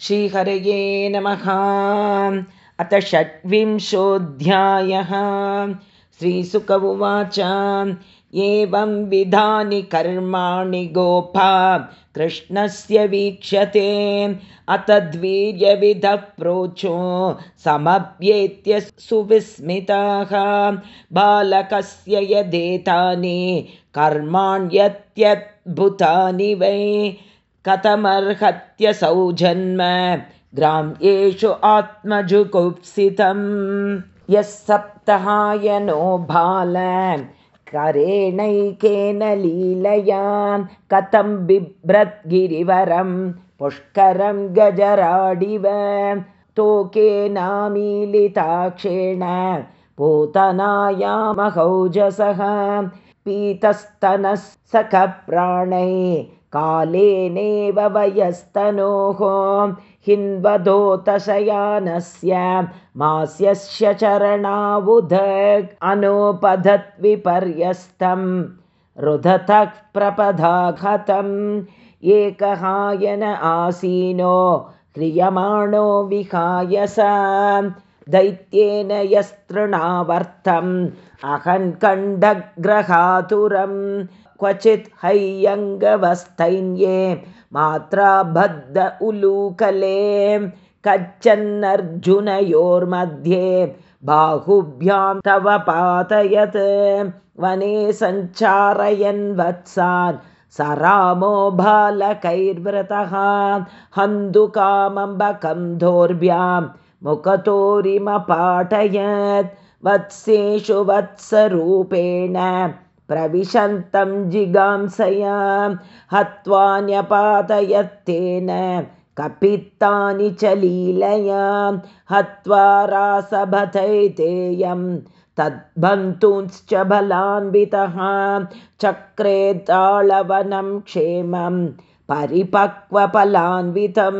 श्रीहरये नमः। अथ षड्विंशोऽध्यायः। श्रीसुक उवाच। एवं विधानि कर्माणि गोपा कृष्णस्य वीक्ष्यते। अतद्वीर्यविधः प्रोचो समभ्येत्य सुविस्मिताः। बालकस्य यदेतानि कर्माण्यत्यद्भुतानि वै कथमर्हत्यसौ जन्म ग्राम्येषु आत्मजुगुप्सितं यः सप्तहायनो बाल करेणैकेन लीलया कथं बिभ्रद्गिरिवरं पुष्करं गजराडिव। तोकेनामीलिताक्षेण पूतनायामहौजसः पीतस्तनः सखप्राणै कालेनेव वयस्तनोः। हिन्वधोतशयानस्य मास्यस्य चरणावुध अनोपधद्विपर्यस्तं रुदतः प्रपदाघतम् एकहायन आसीनो ह्रियमाणो विहाय स दैत्येन यस्तृणावर्तम्। अहन्कण्डग्रहातुरम् क्वचित् हैयङ्गवस्थैन्ये मात्रा बद्ध उलूकले कच्चन्नर्जुनयोर्मध्ये बाहुभ्यां तव पातयत्। वने सञ्चारयन् वत्सान् स रामो बालकैर्व्रतः हन्दुकामम्बकं दोर्भ्यां मुखतोरिमपाठयत् वत्सेषु वत्सरूपेण प्रविशन्तं जिगांसया हत्वान्यपातयत्तेन कपित्तानि च लीलया हत्वा रासभथैतेयं तद्बन्तुंश्च बलान्वितः चक्रे ताळवनं क्षेमं परिपक्वफलान्वितं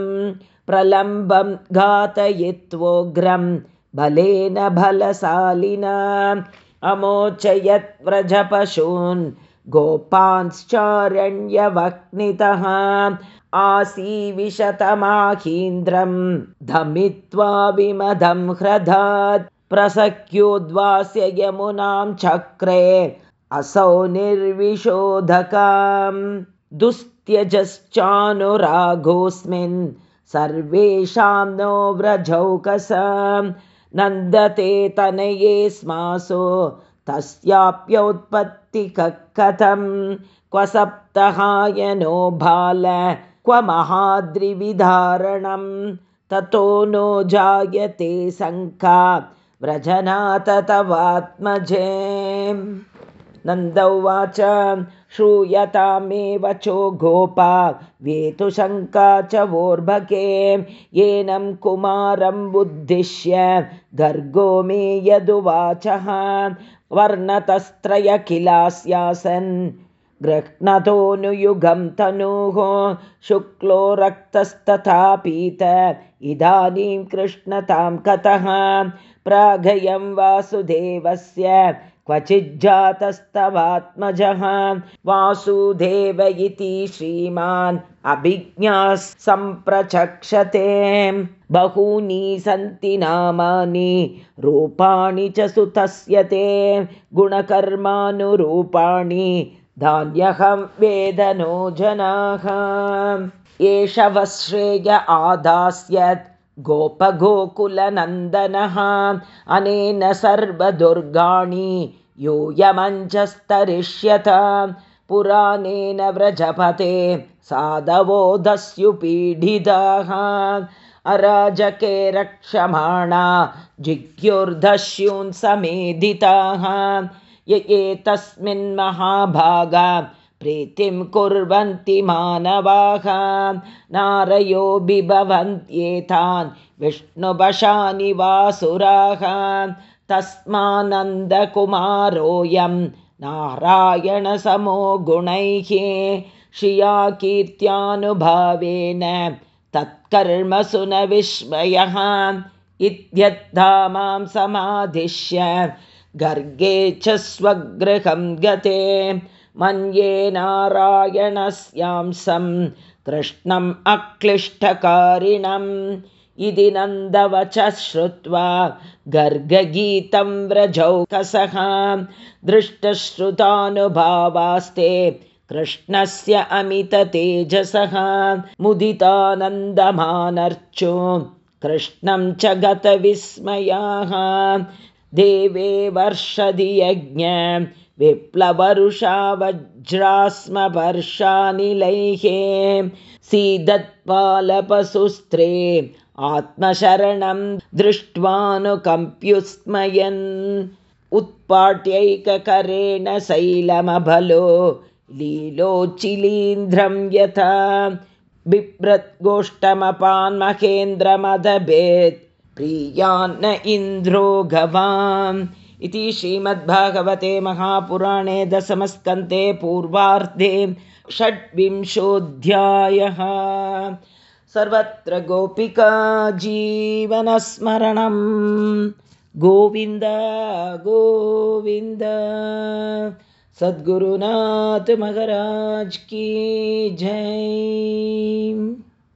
प्रलम्बं घातयित्वोग्रं बलेन बलशालिना अमोचयद्व्रजपशून् गोपांश्चारण्यवह्नितः आसीविशतमाहीन्द्रं धमित्वा विमदं ह्रदात् प्रसख्योद्वास्य यमुनां चक्रे असौ निर्विशोधकां दुस्त्यजश्चानुरागोऽस्मिन् सर्वेषां नो व्रजौकसाम् नन्दते तनये स्मासो तस्याप्योत्पत्तिकः कथं क्व सप्तहायनो बाल क्व महाद्रिविधारणं ततो नो जायते शङ्का व्रजनाथ तवात्मजे नन्द उवाच श्रूयतामेव चो गोपा वेतुशङ्का च वोर्भके येनं कुमारम् उद्दिश्य गर्गो मे यदुवाचः वर्णतस्त्रयखिलास्यासन् गृह्णतोऽनुयुगं तनुः शुक्लो रक्तस्तथा पीत इदानीं कृष्णतां कतः प्रागयं वासुदेवस्य क्वचिज्जातस्तवात्मजः वासुदेव इति श्रीमान् अभिज्ञाः सम्प्रचक्षते बहूनि सन्ति नामानि रूपाणि च सुतस्य ते गुणकर्मानुरूपाणि धान्यहं वेदनो जनाः। एष वश्रेय आदास्यत् गोपगोकुलनन्दनः। अनेन सर्वदुर्गाणि यूयमञ्चस्तरिष्यत। पुराणेन व्रजपते साधवोधस्युपीडिताः। अराजके रक्षमाणा जिज्ञुर्धस्यून् समेधिताः। य एतस्मिन् महाभागा प्रीतिं कुर्वन्ति मानवाः। नारयो विष्णुवशानि वासुराः। तस्मानन्दकुमारोऽयं नारायणसमो गुणैः श्रिया कीर्त्यानुभावेन तत्कर्मसु न विस्मयः। इत्यद्धा मां समाधिश्य गर्गे च स्वगृहं गते मन्ये नारायणस्यांसं कृष्णम् अक्लिष्टकारिणम्। इति नन्दवच श्रुत्वा गर्गगीतं व्रजौकसः दृष्टश्रुतानुभावास्ते कृष्णस्य अमिततेजसः। मुदितानन्दमानर्चो कृष्णं च गतविस्मयाः। देवे वर्षदि यज्ञ विप्लवरुषा वज्रास्मवर्षानिलैः सीदत्पालपसुस्त्रे आत्मशरणं दृष्ट्वानुकम्प्युस्मयन् उत्पाट्यैककरेण शैलमबलो लीलोचिलीन्द्रं यथा बिभ्रद्गोष्ठमपान् महेन्द्रमदभेत् प्रियान्न इन्द्रो गवाम् इति श्रीमद्भागवते महापुराणे दशमस्कन्ते पूर्वार्धे षड्विंशोऽध्यायः। सर्वत्र गोपिका जीवनस्मरणं। गोविन्द गोविन्द। सद्गुरुनाथ महाराज की जय